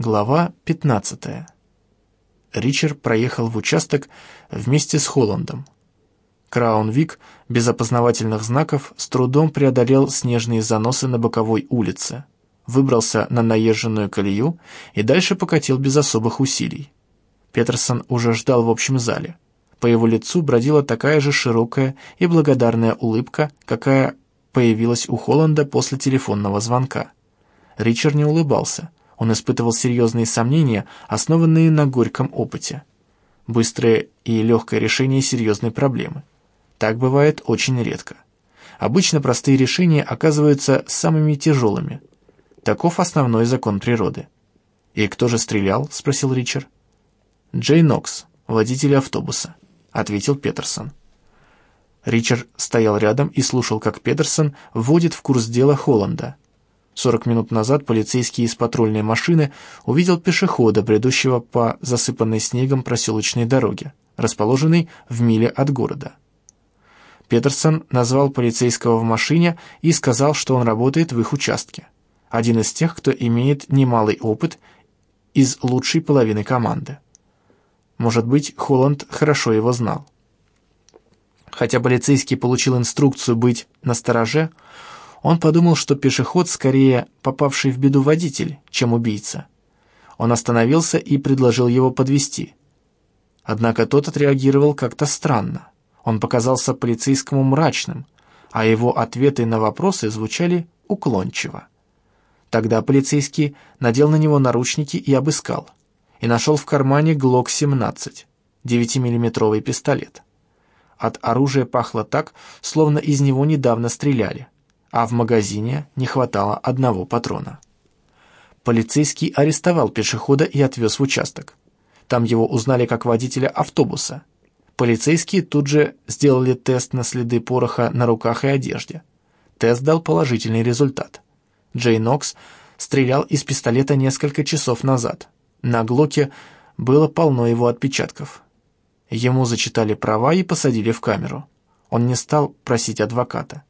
Глава 15. Ричер проехал в участок вместе с Холландом. Краун-Вик без опознавательных знаков с трудом преодолел снежные заносы на боковой улице, выбрался на наезженную колею и дальше покатил без особых усилий. Петерсон уже ждал в общем зале. По его лицу бродила такая же широкая и благодарная улыбка, какая появилась у Холланда после телефонного звонка. Ричард не улыбался – он испытывал серьезные сомнения, основанные на горьком опыте. Быстрое и легкое решение серьезной проблемы. Так бывает очень редко. Обычно простые решения оказываются самыми тяжелыми. Таков основной закон природы. «И кто же стрелял?» — спросил Ричард. «Джей Нокс, водитель автобуса», — ответил Петерсон. Ричард стоял рядом и слушал, как Петерсон вводит в курс дела Холланда — Сорок минут назад полицейский из патрульной машины увидел пешехода, бредущего по засыпанной снегом проселочной дороге, расположенной в миле от города. Петерсон назвал полицейского в машине и сказал, что он работает в их участке. Один из тех, кто имеет немалый опыт из лучшей половины команды. Может быть, Холланд хорошо его знал. Хотя полицейский получил инструкцию быть настороже, он подумал, что пешеход скорее попавший в беду водитель, чем убийца. Он остановился и предложил его подвести. Однако тот отреагировал как-то странно. Он показался полицейскому мрачным, а его ответы на вопросы звучали уклончиво. Тогда полицейский надел на него наручники и обыскал, и нашел в кармане ГЛОК-17, 9-миллиметровый пистолет. От оружия пахло так, словно из него недавно стреляли а в магазине не хватало одного патрона. Полицейский арестовал пешехода и отвез в участок. Там его узнали как водителя автобуса. Полицейские тут же сделали тест на следы пороха на руках и одежде. Тест дал положительный результат. Джей Нокс стрелял из пистолета несколько часов назад. На Глоке было полно его отпечатков. Ему зачитали права и посадили в камеру. Он не стал просить адвоката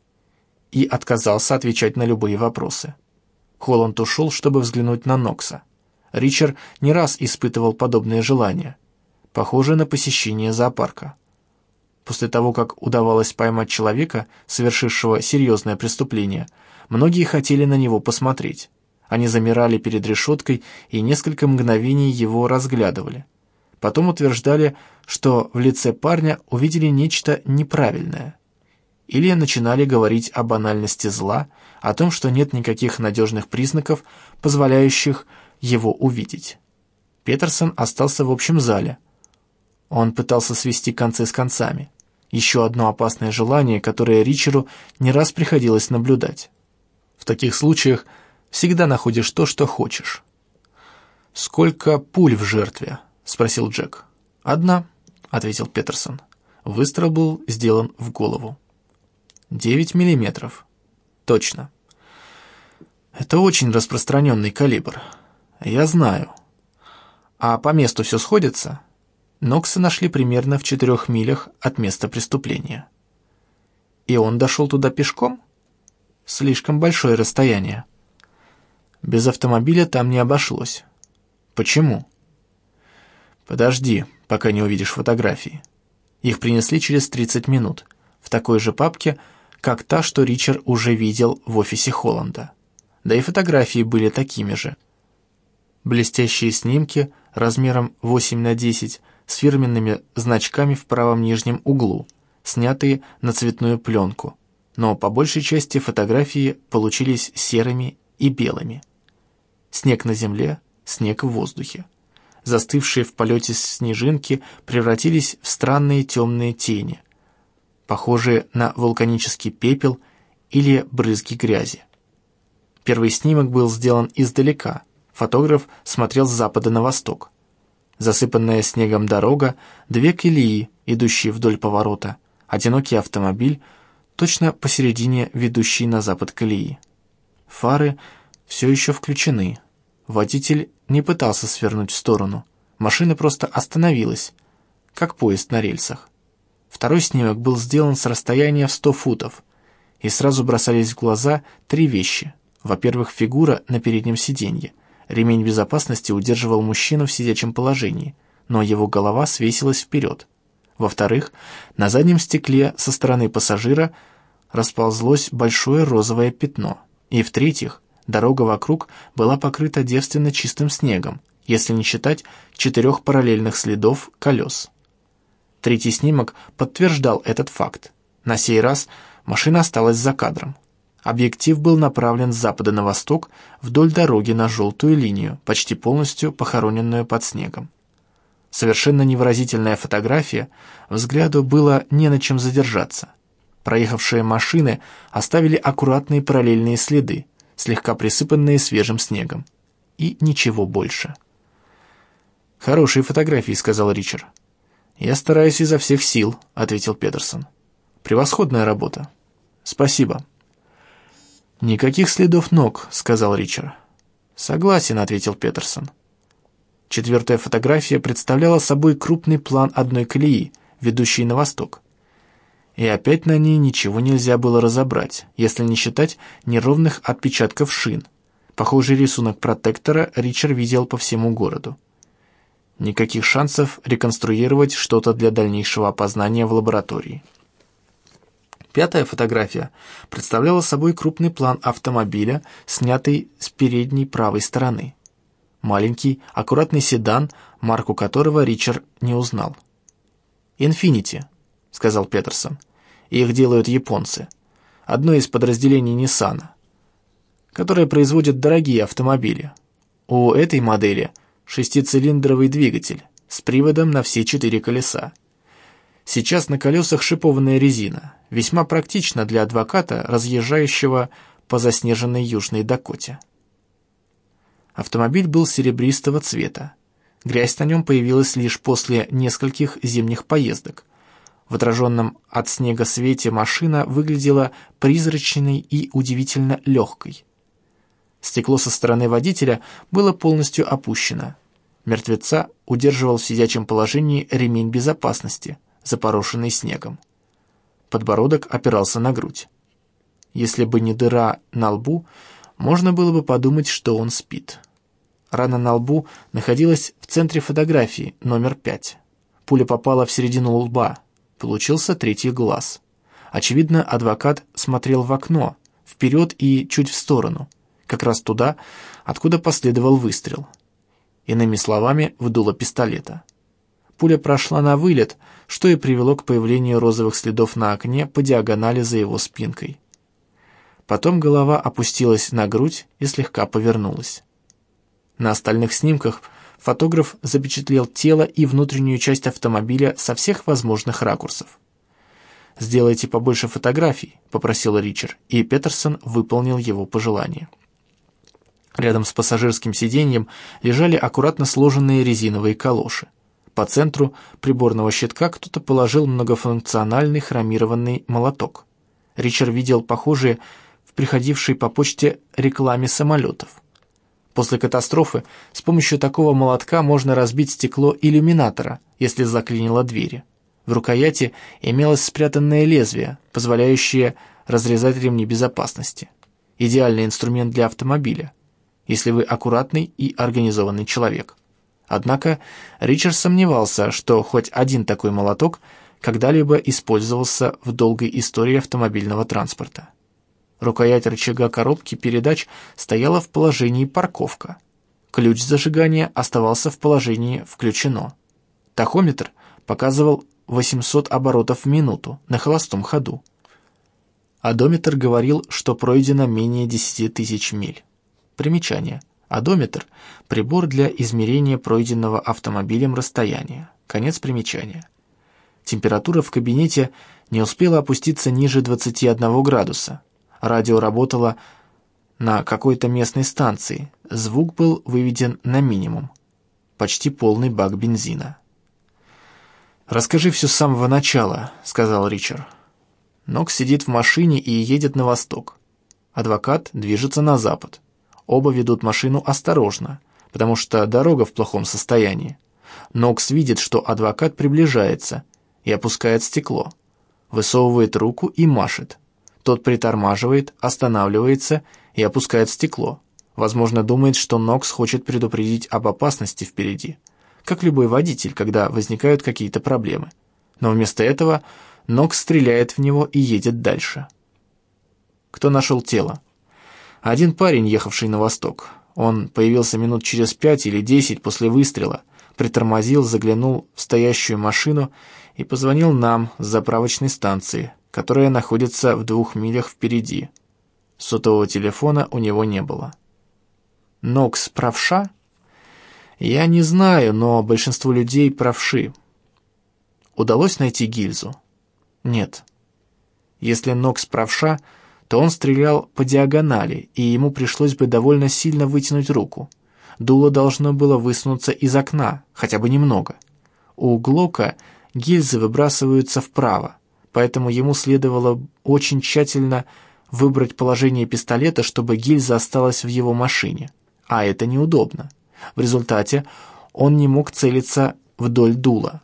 и отказался отвечать на любые вопросы. Холланд ушел, чтобы взглянуть на Нокса. Ричард не раз испытывал подобное желание, похожее на посещение зоопарка. После того, как удавалось поймать человека, совершившего серьезное преступление, многие хотели на него посмотреть. Они замирали перед решеткой и несколько мгновений его разглядывали. Потом утверждали, что в лице парня увидели нечто неправильное или начинали говорить о банальности зла, о том, что нет никаких надежных признаков, позволяющих его увидеть. Петерсон остался в общем зале. Он пытался свести концы с концами. Еще одно опасное желание, которое Ричеру не раз приходилось наблюдать. В таких случаях всегда находишь то, что хочешь. «Сколько пуль в жертве?» — спросил Джек. «Одна», — ответил Петерсон. Выстрел был сделан в голову. Девять миллиметров. Точно. Это очень распространенный калибр. Я знаю. А по месту все сходится? Нокса нашли примерно в четырех милях от места преступления. И он дошел туда пешком? Слишком большое расстояние. Без автомобиля там не обошлось. Почему? Подожди, пока не увидишь фотографии. Их принесли через 30 минут. В такой же папке – как та, что Ричард уже видел в офисе Холланда. Да и фотографии были такими же. Блестящие снимки размером 8 на 10 с фирменными значками в правом нижнем углу, снятые на цветную пленку, но по большей части фотографии получились серыми и белыми. Снег на земле, снег в воздухе. Застывшие в полете снежинки превратились в странные темные тени, похожие на вулканический пепел или брызги грязи. Первый снимок был сделан издалека. Фотограф смотрел с запада на восток. Засыпанная снегом дорога, две колеи, идущие вдоль поворота, одинокий автомобиль, точно посередине ведущей на запад колеи. Фары все еще включены. Водитель не пытался свернуть в сторону. Машина просто остановилась, как поезд на рельсах. Второй снимок был сделан с расстояния в 100 футов, и сразу бросались в глаза три вещи. Во-первых, фигура на переднем сиденье. Ремень безопасности удерживал мужчину в сидячем положении, но его голова свесилась вперед. Во-вторых, на заднем стекле со стороны пассажира расползлось большое розовое пятно. И в-третьих, дорога вокруг была покрыта девственно чистым снегом, если не считать четырех параллельных следов колес. Третий снимок подтверждал этот факт. На сей раз машина осталась за кадром. Объектив был направлен с запада на восток вдоль дороги на желтую линию, почти полностью похороненную под снегом. Совершенно невыразительная фотография, взгляду было не на чем задержаться. Проехавшие машины оставили аккуратные параллельные следы, слегка присыпанные свежим снегом. И ничего больше. «Хорошие фотографии», — сказал Ричард. «Я стараюсь изо всех сил», — ответил Петерсон. «Превосходная работа. Спасибо». «Никаких следов ног», — сказал Ричард. «Согласен», — ответил Петерсон. Четвертая фотография представляла собой крупный план одной колеи, ведущей на восток. И опять на ней ничего нельзя было разобрать, если не считать неровных отпечатков шин. Похожий рисунок протектора Ричард видел по всему городу. Никаких шансов реконструировать что-то для дальнейшего опознания в лаборатории. Пятая фотография представляла собой крупный план автомобиля, снятый с передней правой стороны. Маленький, аккуратный седан, марку которого Ричард не узнал. «Инфинити», — сказал Петерсон. «Их делают японцы. Одно из подразделений Ниссана, которое производит дорогие автомобили. У этой модели — шестицилиндровый двигатель с приводом на все четыре колеса. Сейчас на колесах шипованная резина, весьма практично для адвоката, разъезжающего по заснеженной Южной Дакоте. Автомобиль был серебристого цвета. Грязь на нем появилась лишь после нескольких зимних поездок. В отраженном от снега свете машина выглядела призрачной и удивительно легкой. Стекло со стороны водителя было полностью опущено. Мертвеца удерживал в сидячем положении ремень безопасности, запорошенный снегом. Подбородок опирался на грудь. Если бы не дыра на лбу, можно было бы подумать, что он спит. Рана на лбу находилась в центре фотографии, номер пять. Пуля попала в середину лба. Получился третий глаз. Очевидно, адвокат смотрел в окно, вперед и чуть в сторону как раз туда, откуда последовал выстрел. Иными словами, в дуло пистолета. Пуля прошла на вылет, что и привело к появлению розовых следов на окне по диагонали за его спинкой. Потом голова опустилась на грудь и слегка повернулась. На остальных снимках фотограф запечатлел тело и внутреннюю часть автомобиля со всех возможных ракурсов. «Сделайте побольше фотографий», — попросил Ричард, и Петерсон выполнил его пожелание. Рядом с пассажирским сиденьем лежали аккуратно сложенные резиновые калоши. По центру приборного щитка кто-то положил многофункциональный хромированный молоток. Ричард видел похожие в приходившей по почте рекламе самолетов. После катастрофы с помощью такого молотка можно разбить стекло иллюминатора, если заклинило двери. В рукояти имелось спрятанное лезвие, позволяющее разрезать ремни безопасности. Идеальный инструмент для автомобиля если вы аккуратный и организованный человек. Однако Ричард сомневался, что хоть один такой молоток когда-либо использовался в долгой истории автомобильного транспорта. Рукоять рычага коробки передач стояла в положении парковка. Ключ зажигания оставался в положении «включено». Тахометр показывал 800 оборотов в минуту на холостом ходу. Одометр говорил, что пройдено менее 10 тысяч миль. Примечание. Одометр – прибор для измерения пройденного автомобилем расстояния. Конец примечания. Температура в кабинете не успела опуститься ниже 21 градуса. Радио работало на какой-то местной станции. Звук был выведен на минимум. Почти полный бак бензина. «Расскажи все с самого начала», — сказал Ричард. Нокс сидит в машине и едет на восток. Адвокат движется на запад. Оба ведут машину осторожно, потому что дорога в плохом состоянии. Нокс видит, что адвокат приближается и опускает стекло. Высовывает руку и машет. Тот притормаживает, останавливается и опускает стекло. Возможно, думает, что Нокс хочет предупредить об опасности впереди, как любой водитель, когда возникают какие-то проблемы. Но вместо этого Нокс стреляет в него и едет дальше. Кто нашел тело? Один парень, ехавший на восток. Он появился минут через пять или десять после выстрела, притормозил, заглянул в стоящую машину и позвонил нам с заправочной станции, которая находится в двух милях впереди. Сотового телефона у него не было. Нокс правша? Я не знаю, но большинство людей правши. Удалось найти гильзу? Нет. Если Нокс правша, то он стрелял по диагонали, и ему пришлось бы довольно сильно вытянуть руку. Дуло должно было высунуться из окна, хотя бы немного. У Глока гильзы выбрасываются вправо, поэтому ему следовало очень тщательно выбрать положение пистолета, чтобы гильза осталась в его машине. А это неудобно. В результате он не мог целиться вдоль дула.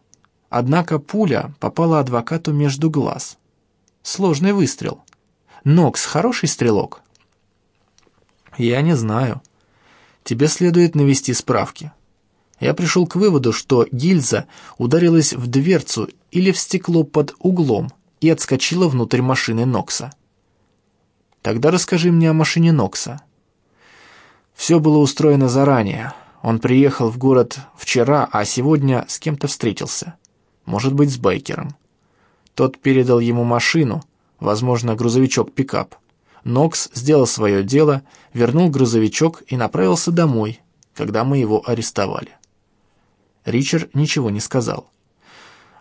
Однако пуля попала адвокату между глаз. Сложный выстрел. Нокс хороший стрелок? Я не знаю. Тебе следует навести справки. Я пришел к выводу, что гильза ударилась в дверцу или в стекло под углом и отскочила внутрь машины Нокса. Тогда расскажи мне о машине Нокса. Все было устроено заранее. Он приехал в город вчера, а сегодня с кем-то встретился. Может быть, с Байкером. Тот передал ему машину, возможно, грузовичок-пикап. Нокс сделал свое дело, вернул грузовичок и направился домой, когда мы его арестовали. Ричард ничего не сказал.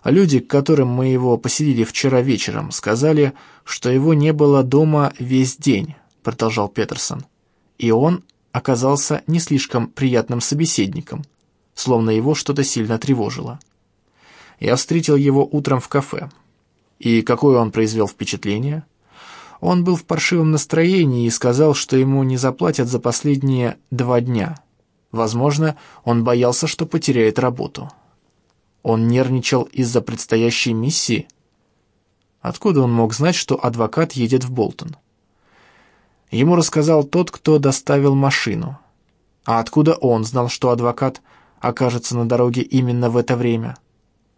А люди, к которым мы его поселили вчера вечером, сказали, что его не было дома весь день, продолжал Петерсон. И он оказался не слишком приятным собеседником, словно его что-то сильно тревожило. Я встретил его утром в кафе. И какое он произвел впечатление? Он был в паршивом настроении и сказал, что ему не заплатят за последние два дня. Возможно, он боялся, что потеряет работу. Он нервничал из-за предстоящей миссии. Откуда он мог знать, что адвокат едет в Болтон? Ему рассказал тот, кто доставил машину. А откуда он знал, что адвокат окажется на дороге именно в это время?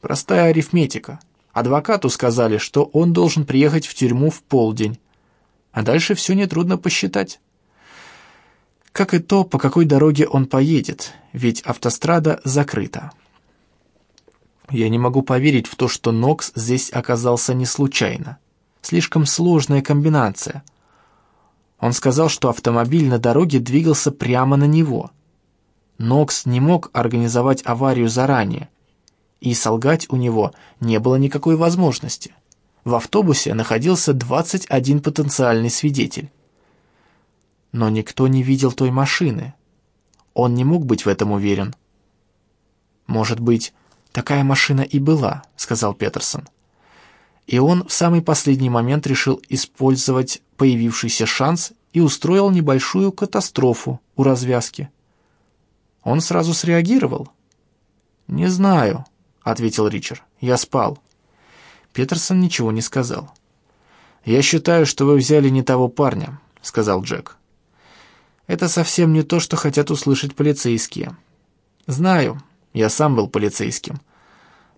Простая арифметика. Адвокату сказали, что он должен приехать в тюрьму в полдень. А дальше все нетрудно посчитать. Как и то, по какой дороге он поедет, ведь автострада закрыта. Я не могу поверить в то, что Нокс здесь оказался не случайно. Слишком сложная комбинация — он сказал, что автомобиль на дороге двигался прямо на него. Нокс не мог организовать аварию заранее, и солгать у него не было никакой возможности. В автобусе находился 21 потенциальный свидетель. Но никто не видел той машины. Он не мог быть в этом уверен. «Может быть, такая машина и была», — сказал Петерсон. И он в самый последний момент решил использовать появившийся шанс и устроил небольшую катастрофу у развязки. Он сразу среагировал. «Не знаю», — ответил Ричард. «Я спал». Петерсон ничего не сказал. «Я считаю, что вы взяли не того парня», — сказал Джек. «Это совсем не то, что хотят услышать полицейские». «Знаю, я сам был полицейским.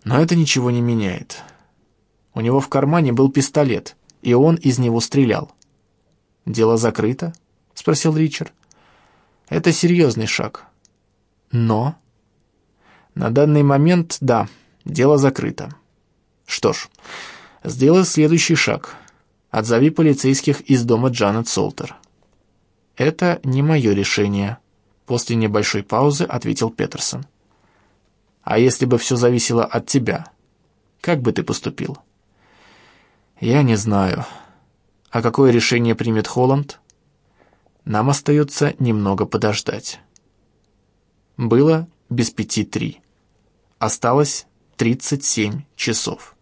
Но это ничего не меняет. У него в кармане был пистолет, и он из него стрелял. «Дело закрыто?» — спросил Ричард. «Это серьезный шаг». «Но?» «На данный момент, да, дело закрыто». «Что ж, сделай следующий шаг. Отзови полицейских из дома Джанет Солтер». «Это не мое решение», — после небольшой паузы ответил Петерсон. «А если бы все зависело от тебя, как бы ты поступил?» «Я не знаю. А какое решение примет Холланд?» «Нам остается немного подождать». Было без пяти три. Осталось 37 часов.